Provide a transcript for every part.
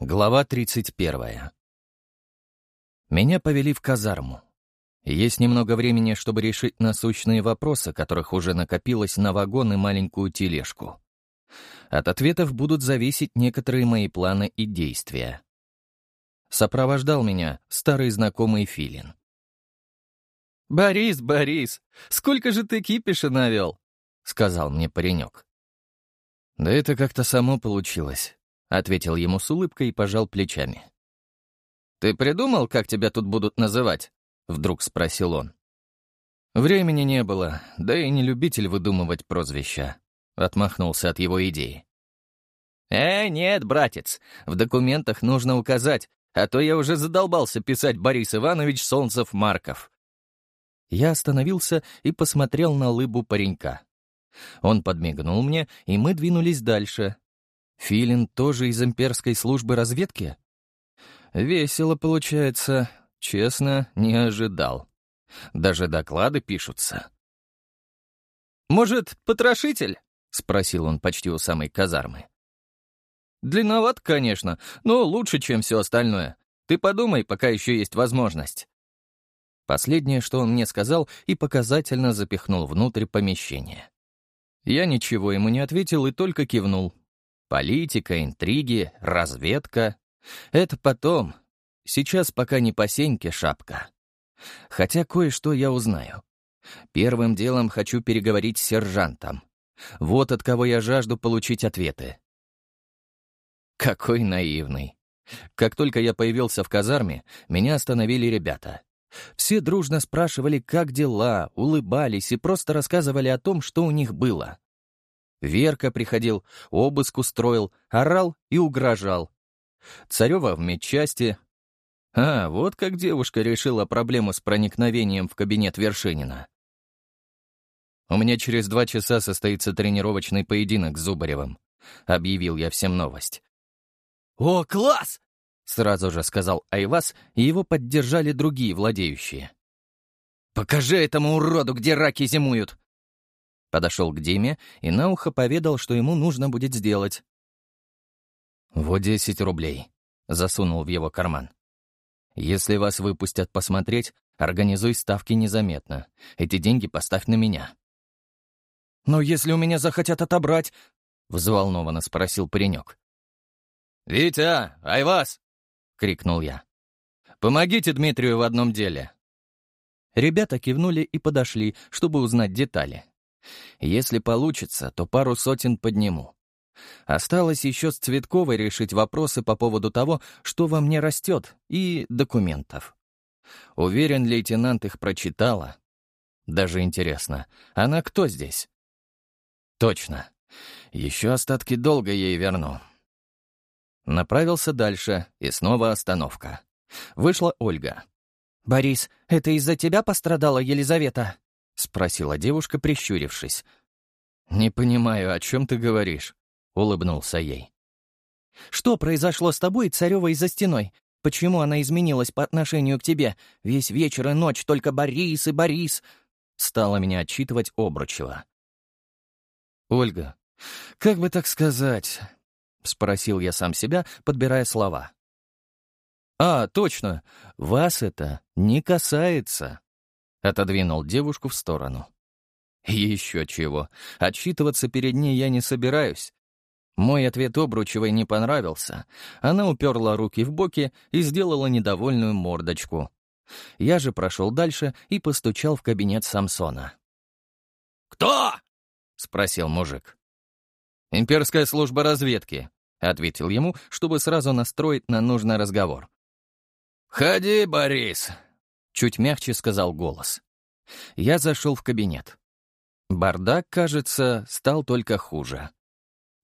Глава 31. Меня повели в казарму. Есть немного времени, чтобы решить насущные вопросы, которых уже накопилось на вагон и маленькую тележку. От ответов будут зависеть некоторые мои планы и действия. Сопровождал меня старый знакомый Филин. «Борис, Борис, сколько же ты кипиша навел?» — сказал мне паренек. «Да это как-то само получилось. — ответил ему с улыбкой и пожал плечами. «Ты придумал, как тебя тут будут называть?» — вдруг спросил он. «Времени не было, да и не любитель выдумывать прозвища», — отмахнулся от его идеи. «Э, нет, братец, в документах нужно указать, а то я уже задолбался писать Борис Иванович Солнцев-Марков». Я остановился и посмотрел на лыбу паренька. Он подмигнул мне, и мы двинулись дальше, Филин тоже из имперской службы разведки? Весело получается. Честно, не ожидал. Даже доклады пишутся. «Может, потрошитель?» — спросил он почти у самой казармы. «Длинноват, конечно, но лучше, чем все остальное. Ты подумай, пока еще есть возможность». Последнее, что он мне сказал, и показательно запихнул внутрь помещения. Я ничего ему не ответил и только кивнул, Политика, интриги, разведка — это потом. Сейчас пока не по сеньке шапка. Хотя кое-что я узнаю. Первым делом хочу переговорить с сержантом. Вот от кого я жажду получить ответы. Какой наивный. Как только я появился в казарме, меня остановили ребята. Все дружно спрашивали, как дела, улыбались и просто рассказывали о том, что у них было. Верка приходил, обыск устроил, орал и угрожал. Царева в медчасти. А, вот как девушка решила проблему с проникновением в кабинет Вершинина. «У меня через два часа состоится тренировочный поединок с Зубаревым», — объявил я всем новость. «О, класс!» — сразу же сказал Айвас, и его поддержали другие владеющие. «Покажи этому уроду, где раки зимуют!» Подошел к Диме и на ухо поведал, что ему нужно будет сделать. «Вот десять рублей», — засунул в его карман. «Если вас выпустят посмотреть, организуй ставки незаметно. Эти деньги поставь на меня». «Но если у меня захотят отобрать?» — взволнованно спросил паренек. «Витя, Айвас!» — крикнул я. «Помогите Дмитрию в одном деле». Ребята кивнули и подошли, чтобы узнать детали. Если получится, то пару сотен подниму. Осталось еще с Цветковой решить вопросы по поводу того, что во мне растет, и документов. Уверен, лейтенант их прочитала. Даже интересно, она кто здесь? Точно. Еще остатки долга ей верну. Направился дальше, и снова остановка. Вышла Ольга. «Борис, это из-за тебя пострадала Елизавета?» — спросила девушка, прищурившись. «Не понимаю, о чем ты говоришь?» — улыбнулся ей. «Что произошло с тобой Царевой за стеной? Почему она изменилась по отношению к тебе? Весь вечер и ночь только Борис и Борис!» — стала меня отчитывать Обручева. «Ольга, как бы так сказать?» — спросил я сам себя, подбирая слова. «А, точно, вас это не касается». Отодвинул девушку в сторону. Еще чего. Отчитываться перед ней я не собираюсь. Мой ответ Обручевой не понравился. Она уперла руки в боки и сделала недовольную мордочку. Я же прошел дальше и постучал в кабинет Самсона. «Кто?» — спросил мужик. «Имперская служба разведки», — ответил ему, чтобы сразу настроить на нужный разговор. «Ходи, Борис, Чуть мягче сказал голос. Я зашел в кабинет. Бардак, кажется, стал только хуже.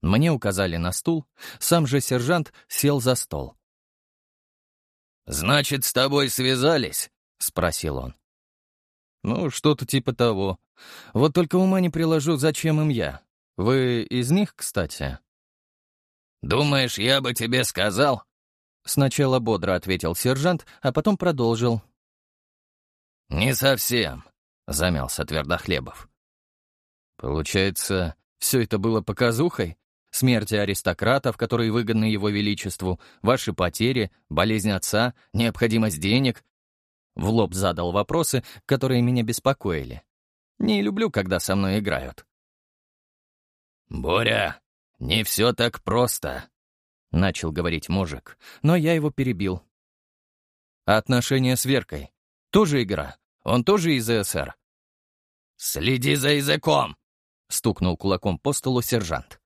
Мне указали на стул, сам же сержант сел за стол. «Значит, с тобой связались?» — спросил он. «Ну, что-то типа того. Вот только ума не приложу, зачем им я. Вы из них, кстати?» «Думаешь, я бы тебе сказал?» Сначала бодро ответил сержант, а потом продолжил, «Не совсем», — замялся Твердохлебов. «Получается, все это было показухой? Смерти аристократов, которые выгодны его величеству, ваши потери, болезнь отца, необходимость денег. В лоб задал вопросы, которые меня беспокоили. Не люблю, когда со мной играют. «Боря, не все так просто», — начал говорить мужик, но я его перебил. «Отношения с Веркой. Тоже игра. Он тоже из СССР». «Следи за языком!» — стукнул кулаком по столу сержант.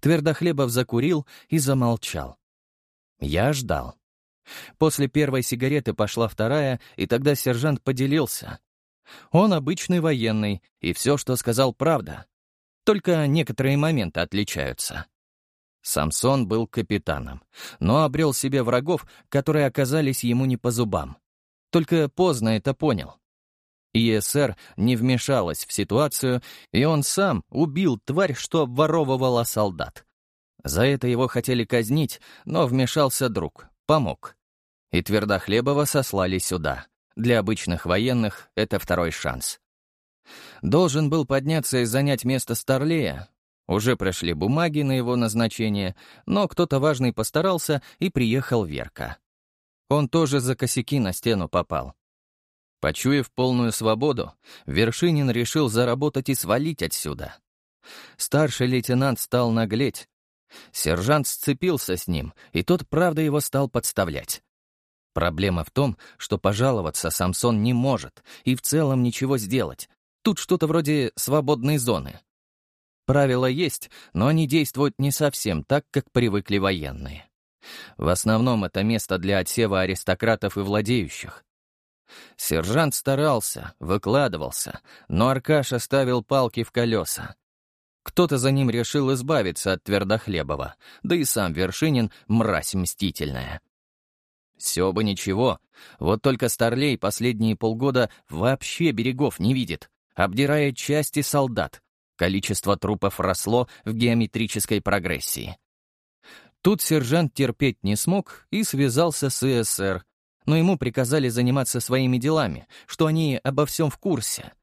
Твердохлебов закурил и замолчал. Я ждал. После первой сигареты пошла вторая, и тогда сержант поделился. Он обычный военный, и все, что сказал, правда. Только некоторые моменты отличаются. Самсон был капитаном, но обрел себе врагов, которые оказались ему не по зубам. Только поздно это понял. ИСР не вмешалась в ситуацию, и он сам убил тварь, что обворовывала солдат. За это его хотели казнить, но вмешался друг, помог. И Твердохлебова сослали сюда. Для обычных военных это второй шанс. Должен был подняться и занять место Старлея. Уже прошли бумаги на его назначение, но кто-то важный постарался, и приехал Верка. Он тоже за косяки на стену попал. Почуяв полную свободу, Вершинин решил заработать и свалить отсюда. Старший лейтенант стал наглеть. Сержант сцепился с ним, и тот, правда, его стал подставлять. Проблема в том, что пожаловаться Самсон не может и в целом ничего сделать. Тут что-то вроде свободной зоны. Правила есть, но они действуют не совсем так, как привыкли военные. В основном это место для отсева аристократов и владеющих. Сержант старался, выкладывался, но Аркаш оставил палки в колеса. Кто-то за ним решил избавиться от Твердохлебова, да и сам Вершинин — мразь мстительная. Все бы ничего, вот только Старлей последние полгода вообще берегов не видит, обдирая части солдат. Количество трупов росло в геометрической прогрессии. Тут сержант терпеть не смог и связался с ИСР, но ему приказали заниматься своими делами, что они обо всем в курсе.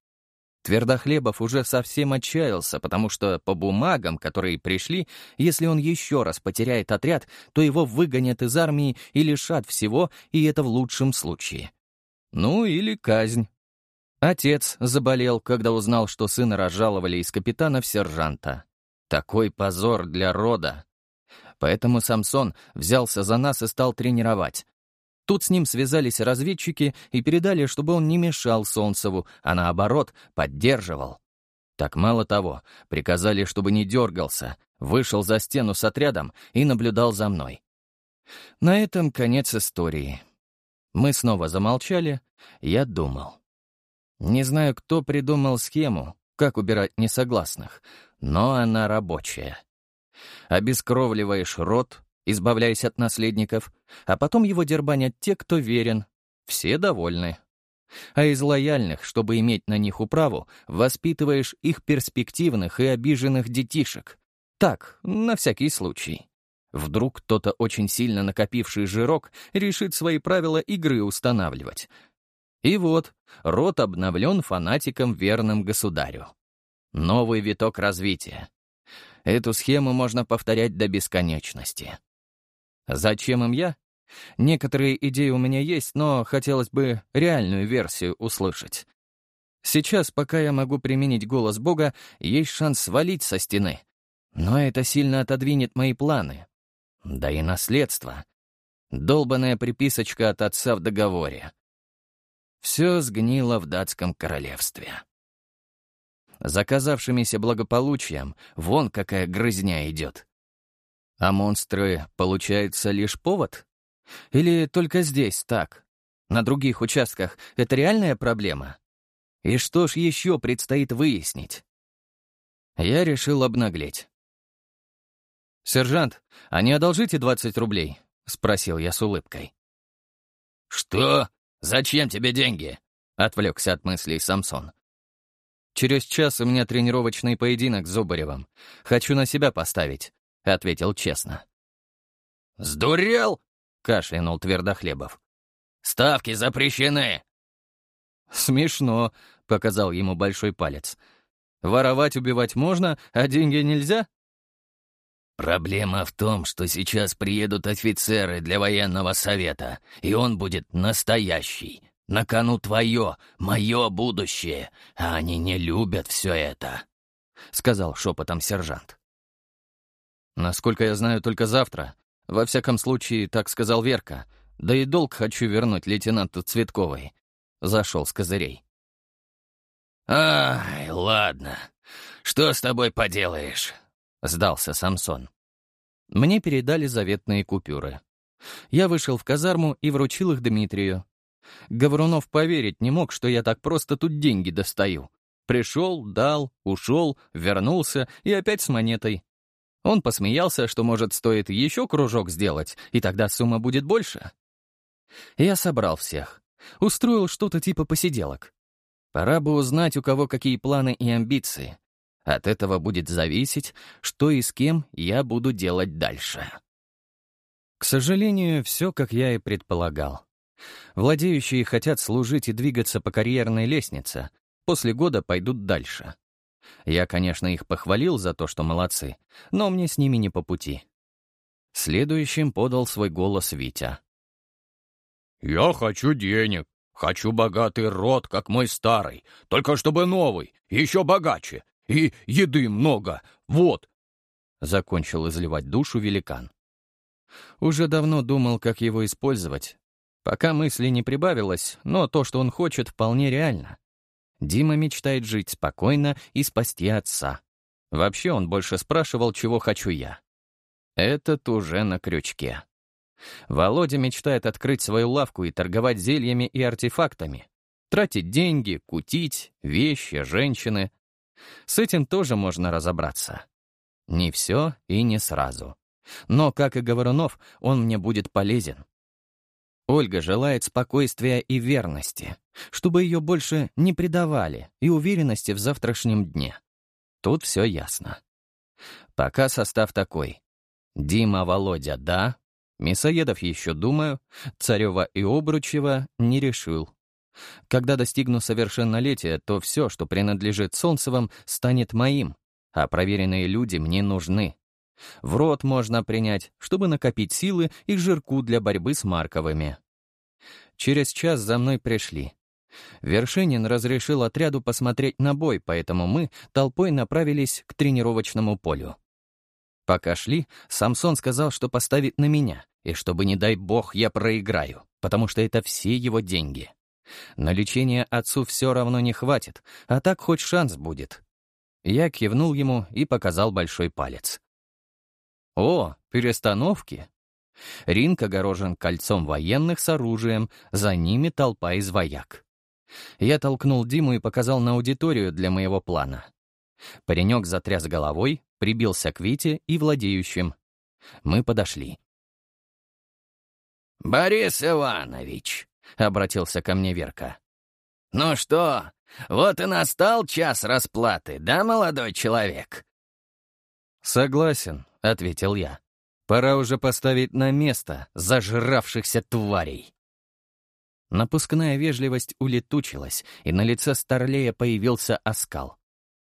Твердохлебов уже совсем отчаялся, потому что по бумагам, которые пришли, если он еще раз потеряет отряд, то его выгонят из армии и лишат всего, и это в лучшем случае. Ну или казнь. Отец заболел, когда узнал, что сына разжаловали из капитана в сержанта. Такой позор для рода. Поэтому Самсон взялся за нас и стал тренировать. Тут с ним связались разведчики и передали, чтобы он не мешал Солнцеву, а наоборот, поддерживал. Так мало того, приказали, чтобы не дергался, вышел за стену с отрядом и наблюдал за мной. На этом конец истории. Мы снова замолчали, я думал. Не знаю, кто придумал схему, как убирать несогласных, но она рабочая. Обескровливаешь рот, избавляясь от наследников, а потом его дербанят те, кто верен. Все довольны. А из лояльных, чтобы иметь на них управу, воспитываешь их перспективных и обиженных детишек. Так, на всякий случай. Вдруг кто-то очень сильно накопивший жирок решит свои правила игры устанавливать. И вот, род обновлен фанатиком верным государю. Новый виток развития. Эту схему можно повторять до бесконечности. Зачем им я? Некоторые идеи у меня есть, но хотелось бы реальную версию услышать. Сейчас, пока я могу применить голос Бога, есть шанс свалить со стены. Но это сильно отодвинет мои планы. Да и наследство. Долбанная приписочка от отца в договоре. Все сгнило в датском королевстве. Заказавшимися благополучием вон какая грызня идет. А монстры, получается, лишь повод? Или только здесь так? На других участках это реальная проблема? И что ж еще предстоит выяснить? Я решил обнаглеть. «Сержант, а не одолжите 20 рублей?» — спросил я с улыбкой. «Что? Зачем тебе деньги?» — отвлекся от мыслей Самсон. «Через час у меня тренировочный поединок с Зубаревым. Хочу на себя поставить. — ответил честно. «Сдурел?» — кашлянул Твердохлебов. «Ставки запрещены!» «Смешно», — показал ему большой палец. «Воровать, убивать можно, а деньги нельзя?» Проблема в том, что сейчас приедут офицеры для военного совета, и он будет настоящий. На кону твое, мое будущее, а они не любят все это», — сказал шепотом сержант. «Насколько я знаю, только завтра. Во всяком случае, так сказал Верка. Да и долг хочу вернуть лейтенанту Цветковой». Зашел с козырей. «Ай, ладно. Что с тобой поделаешь?» — сдался Самсон. Мне передали заветные купюры. Я вышел в казарму и вручил их Дмитрию. Говорунов поверить не мог, что я так просто тут деньги достаю. Пришел, дал, ушел, вернулся и опять с монетой. Он посмеялся, что, может, стоит еще кружок сделать, и тогда сумма будет больше. Я собрал всех. Устроил что-то типа посиделок. Пора бы узнать, у кого какие планы и амбиции. От этого будет зависеть, что и с кем я буду делать дальше. К сожалению, все, как я и предполагал. Владеющие хотят служить и двигаться по карьерной лестнице, после года пойдут дальше. Я, конечно, их похвалил за то, что молодцы, но мне с ними не по пути. Следующим подал свой голос Витя. «Я хочу денег. Хочу богатый род, как мой старый, только чтобы новый, еще богаче. И еды много. Вот!» Закончил изливать душу великан. Уже давно думал, как его использовать. Пока мысли не прибавилось, но то, что он хочет, вполне реально. Дима мечтает жить спокойно и спасти отца. Вообще он больше спрашивал, чего хочу я. Этот уже на крючке. Володя мечтает открыть свою лавку и торговать зельями и артефактами. Тратить деньги, кутить, вещи, женщины. С этим тоже можно разобраться. Не все и не сразу. Но, как и Говорунов, он мне будет полезен. Ольга желает спокойствия и верности, чтобы ее больше не предавали, и уверенности в завтрашнем дне. Тут все ясно. Пока состав такой. Дима, Володя — да, Мясоедов еще думаю, Царева и Обручева не решил. Когда достигну совершеннолетия, то все, что принадлежит Солнцевым, станет моим, а проверенные люди мне нужны. В рот можно принять, чтобы накопить силы и жирку для борьбы с Марковыми. Через час за мной пришли. Вершинин разрешил отряду посмотреть на бой, поэтому мы толпой направились к тренировочному полю. Пока шли, Самсон сказал, что поставит на меня, и чтобы, не дай бог, я проиграю, потому что это все его деньги. На лечение отцу все равно не хватит, а так хоть шанс будет. Я кивнул ему и показал большой палец. О, перестановки. Ринг огорожен кольцом военных с оружием, за ними толпа из вояк. Я толкнул Диму и показал на аудиторию для моего плана. Паренек затряс головой, прибился к Вите и владеющим. Мы подошли. «Борис Иванович», — обратился ко мне Верка. «Ну что, вот и настал час расплаты, да, молодой человек?» «Согласен», — ответил я. «Пора уже поставить на место зажравшихся тварей». Напускная вежливость улетучилась, и на лице Старлея появился оскал.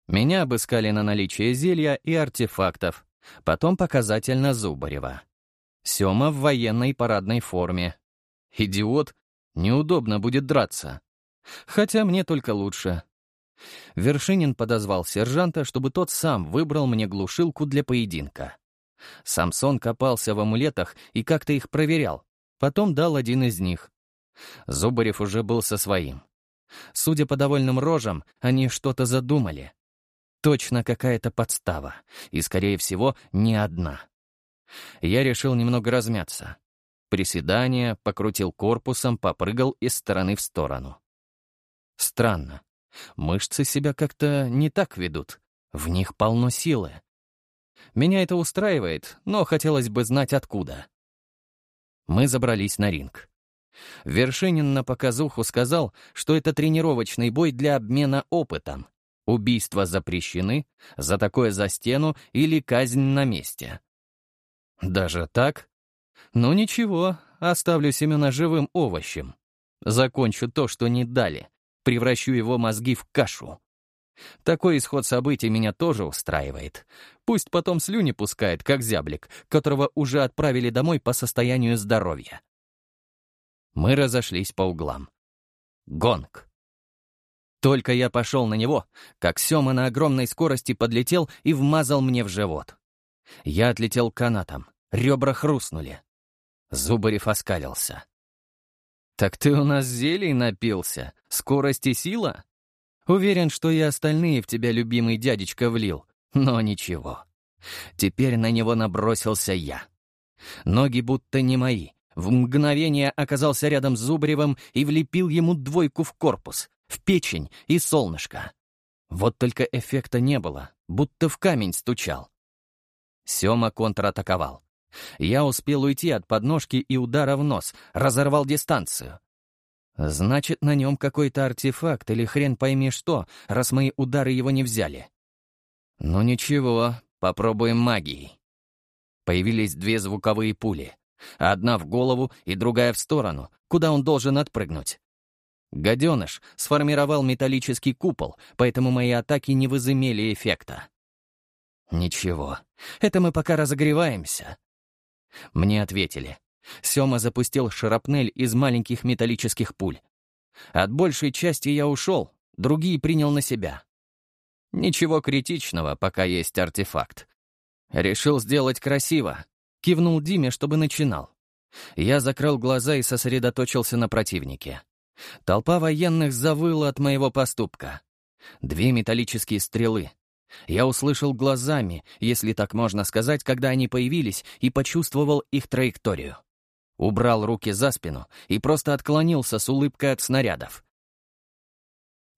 Меня обыскали на наличие зелья и артефактов, потом показательно Зубарева. Сёма в военной парадной форме. Идиот, неудобно будет драться. Хотя мне только лучше. Вершинин подозвал сержанта, чтобы тот сам выбрал мне глушилку для поединка. Самсон копался в амулетах и как-то их проверял. Потом дал один из них. Зубарев уже был со своим. Судя по довольным рожам, они что-то задумали. Точно какая-то подстава, и, скорее всего, не одна. Я решил немного размяться. Приседание, покрутил корпусом, попрыгал из стороны в сторону. Странно. Мышцы себя как-то не так ведут. В них полно силы. Меня это устраивает, но хотелось бы знать, откуда. Мы забрались на ринг. Вершинин на показуху сказал, что это тренировочный бой для обмена опытом. Убийства запрещены, за такое за стену или казнь на месте. Даже так? Ну ничего, оставлю Семена живым овощем. Закончу то, что не дали, превращу его мозги в кашу. Такой исход событий меня тоже устраивает. Пусть потом слюни пускает, как зяблик, которого уже отправили домой по состоянию здоровья. Мы разошлись по углам. Гонг. Только я пошел на него, как Сёма на огромной скорости подлетел и вмазал мне в живот. Я отлетел канатом, ребра хрустнули. Зубарев оскалился. «Так ты у нас зелий напился? Скорость и сила?» Уверен, что и остальные в тебя любимый дядечка влил, но ничего. Теперь на него набросился я. Ноги будто не мои. В мгновение оказался рядом с Зубаревым и влепил ему двойку в корпус, в печень и солнышко. Вот только эффекта не было, будто в камень стучал. Сёма контратаковал. Я успел уйти от подножки и удара в нос, разорвал дистанцию. Значит, на нем какой-то артефакт или хрен пойми что, раз мои удары его не взяли. Ну ничего, попробуем магией. Появились две звуковые пули. Одна в голову и другая в сторону, куда он должен отпрыгнуть. Гаденыш сформировал металлический купол, поэтому мои атаки не возымели эффекта. Ничего, это мы пока разогреваемся. Мне ответили. Сёма запустил шрапнель из маленьких металлических пуль. От большей части я ушел, другие принял на себя. Ничего критичного, пока есть артефакт. Решил сделать красиво. Кивнул Диме, чтобы начинал. Я закрыл глаза и сосредоточился на противнике. Толпа военных завыла от моего поступка. Две металлические стрелы. Я услышал глазами, если так можно сказать, когда они появились, и почувствовал их траекторию. Убрал руки за спину и просто отклонился с улыбкой от снарядов.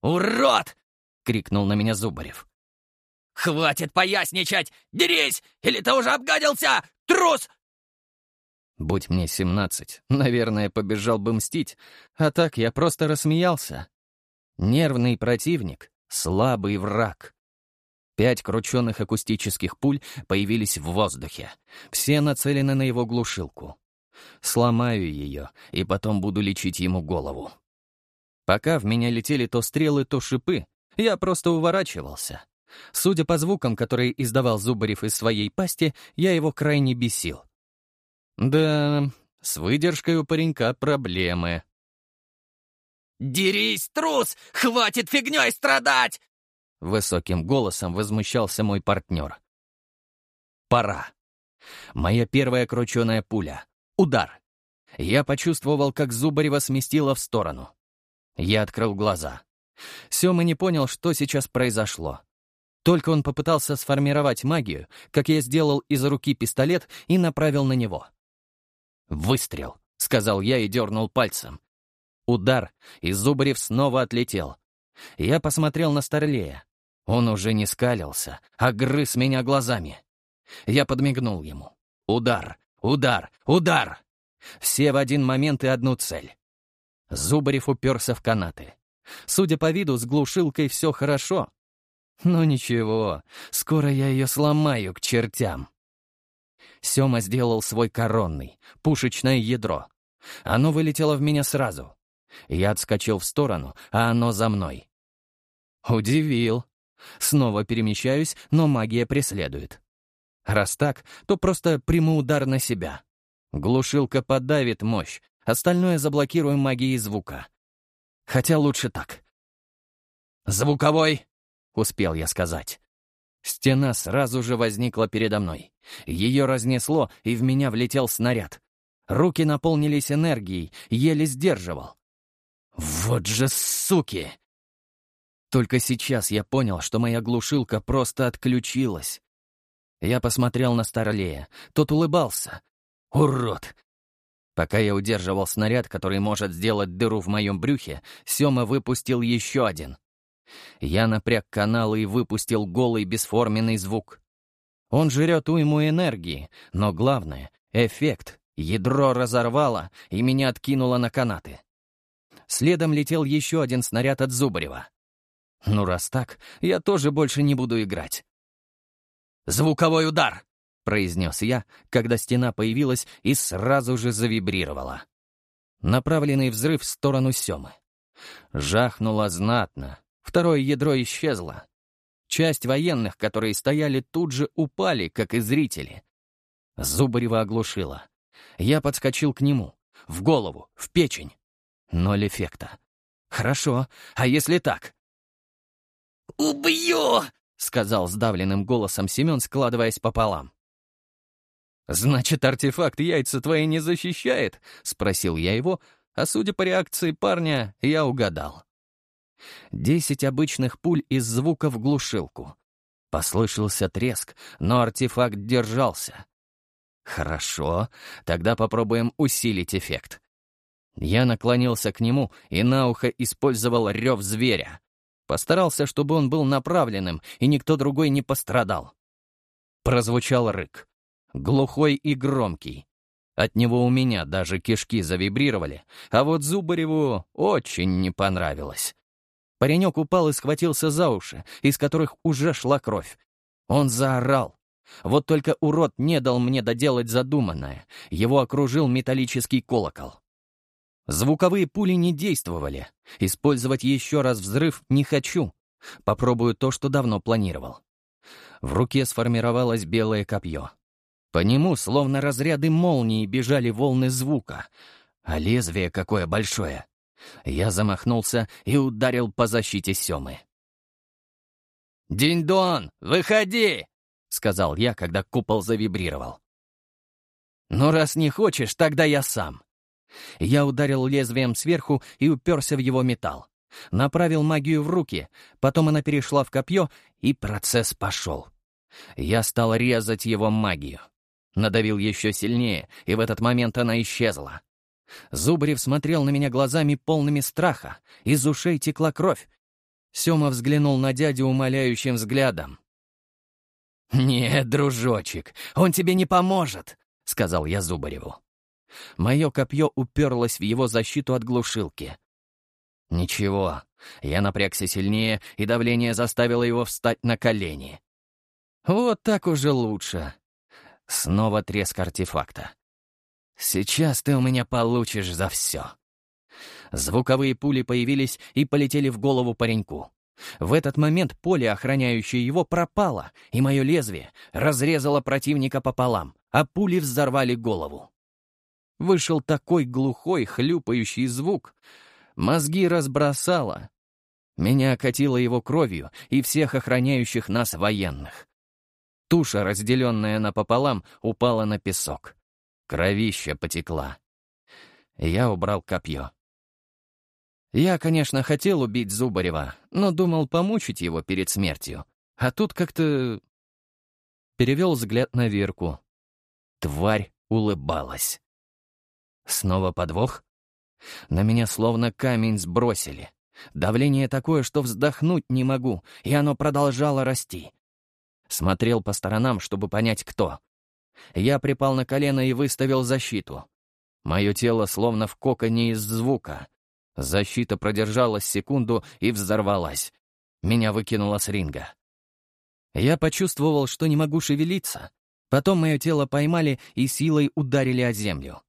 «Урод!» — крикнул на меня Зубарев. «Хватит поясничать! Дерись! Или ты уже обгадился? Трус!» Будь мне семнадцать, наверное, побежал бы мстить, а так я просто рассмеялся. Нервный противник, слабый враг. Пять крученных акустических пуль появились в воздухе. Все нацелены на его глушилку. Сломаю ее, и потом буду лечить ему голову. Пока в меня летели то стрелы, то шипы, я просто уворачивался. Судя по звукам, которые издавал Зубарев из своей пасти, я его крайне бесил. Да, с выдержкой у паренька проблемы. «Дерись, трус! Хватит фигней страдать!» Высоким голосом возмущался мой партнер. «Пора. Моя первая крученая пуля. Удар. Я почувствовал, как Зубарева сместила в сторону. Я открыл глаза. Сёма не понял, что сейчас произошло. Только он попытался сформировать магию, как я сделал из руки пистолет и направил на него. «Выстрел», — сказал я и дернул пальцем. Удар, и Зубарев снова отлетел. Я посмотрел на Старлея. Он уже не скалился, а грыз меня глазами. Я подмигнул ему. Удар, Удар! Удар! Все в один момент и одну цель. Зубарев уперся в канаты. Судя по виду, с глушилкой все хорошо. Но ничего, скоро я ее сломаю к чертям. Сёма сделал свой коронный, пушечное ядро. Оно вылетело в меня сразу. Я отскочил в сторону, а оно за мной. Удивил. Снова перемещаюсь, но магия преследует. Раз так, то просто приму удар на себя. Глушилка подавит мощь, остальное заблокируем магией звука. Хотя лучше так. «Звуковой!» — успел я сказать. Стена сразу же возникла передо мной. Ее разнесло, и в меня влетел снаряд. Руки наполнились энергией, еле сдерживал. «Вот же суки!» Только сейчас я понял, что моя глушилка просто отключилась. Я посмотрел на Старлея. Тот улыбался. «Урод!» Пока я удерживал снаряд, который может сделать дыру в моем брюхе, Сёма выпустил еще один. Я напряг каналы и выпустил голый бесформенный звук. Он жрет уйму энергии, но главное — эффект. Ядро разорвало, и меня откинуло на канаты. Следом летел еще один снаряд от Зубарева. Ну, раз так, я тоже больше не буду играть. «Звуковой удар!» — произнес я, когда стена появилась и сразу же завибрировала. Направленный взрыв в сторону Семы. Жахнуло знатно. Второе ядро исчезло. Часть военных, которые стояли тут же, упали, как и зрители. Зубарева оглушила. Я подскочил к нему. В голову, в печень. Ноль эффекта. Хорошо, а если так? «Убью!» — сказал сдавленным голосом Семен, складываясь пополам. «Значит, артефакт яйца твои не защищает?» — спросил я его, а судя по реакции парня, я угадал. Десять обычных пуль из звука в глушилку. Послышался треск, но артефакт держался. Хорошо, тогда попробуем усилить эффект. Я наклонился к нему и на ухо использовал рев зверя. Постарался, чтобы он был направленным, и никто другой не пострадал. Прозвучал рык глухой и громкий. От него у меня даже кишки завибрировали, а вот Зубареву очень не понравилось. Паренек упал и схватился за уши, из которых уже шла кровь. Он заорал. Вот только урод не дал мне доделать задуманное. Его окружил металлический колокол. Звуковые пули не действовали. Использовать еще раз взрыв не хочу. Попробую то, что давно планировал. В руке сформировалось белое копье. По нему, словно разряды молнии, бежали волны звука. А лезвие какое большое! Я замахнулся и ударил по защите Семы. «Динь-дон, выходи!» — сказал я, когда купол завибрировал. «Ну, раз не хочешь, тогда я сам». Я ударил лезвием сверху и уперся в его металл. Направил магию в руки, потом она перешла в копье, и процесс пошел. Я стал резать его магию. Надавил еще сильнее, и в этот момент она исчезла. Зубарев смотрел на меня глазами полными страха, из ушей текла кровь. Сема взглянул на дядю умоляющим взглядом. «Нет, дружочек, он тебе не поможет», — сказал я Зубареву. Мое копье уперлось в его защиту от глушилки. Ничего, я напрягся сильнее, и давление заставило его встать на колени. Вот так уже лучше. Снова треск артефакта. «Сейчас ты у меня получишь за все». Звуковые пули появились и полетели в голову пареньку. В этот момент поле, охраняющее его, пропало, и мое лезвие разрезало противника пополам, а пули взорвали голову. Вышел такой глухой, хлюпающий звук. Мозги разбросало. Меня окатило его кровью и всех охраняющих нас военных. Туша, разделенная напополам, упала на песок. Кровища потекла. Я убрал копье. Я, конечно, хотел убить Зубарева, но думал помучить его перед смертью. А тут как-то... Перевел взгляд на Верку. Тварь улыбалась. Снова подвох? На меня словно камень сбросили. Давление такое, что вздохнуть не могу, и оно продолжало расти. Смотрел по сторонам, чтобы понять, кто. Я припал на колено и выставил защиту. Мое тело словно в коконе из звука. Защита продержалась секунду и взорвалась. Меня выкинуло с ринга. Я почувствовал, что не могу шевелиться. Потом мое тело поймали и силой ударили о землю.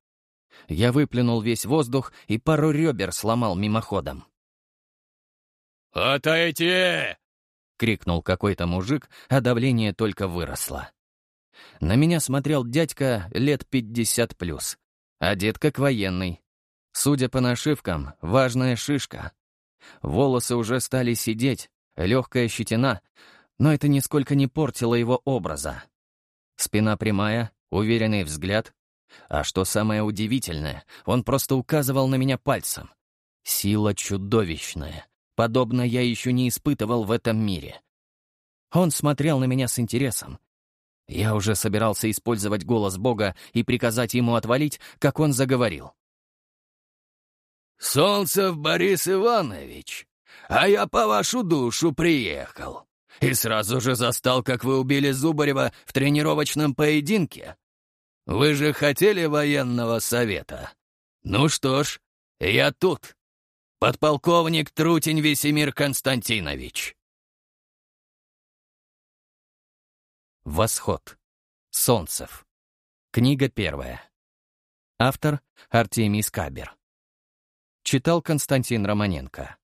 Я выплюнул весь воздух и пару ребер сломал мимоходом. «Отойти!» крикнул какой-то мужик, а давление только выросло. На меня смотрел дядька лет пятьдесят плюс, одет как военный. Судя по нашивкам, важная шишка. Волосы уже стали сидеть, легкая щетина, но это нисколько не портило его образа. Спина прямая, уверенный взгляд. А что самое удивительное, он просто указывал на меня пальцем. Сила чудовищная. Подобно я еще не испытывал в этом мире. Он смотрел на меня с интересом. Я уже собирался использовать голос Бога и приказать ему отвалить, как он заговорил. «Солнцев Борис Иванович, а я по вашу душу приехал. И сразу же застал, как вы убили Зубарева в тренировочном поединке. Вы же хотели военного совета. Ну что ж, я тут. Подполковник Трутень Весемир Константинович. Восход. Солнцев. Книга первая. Автор Артемий Скабер. Читал Константин Романенко.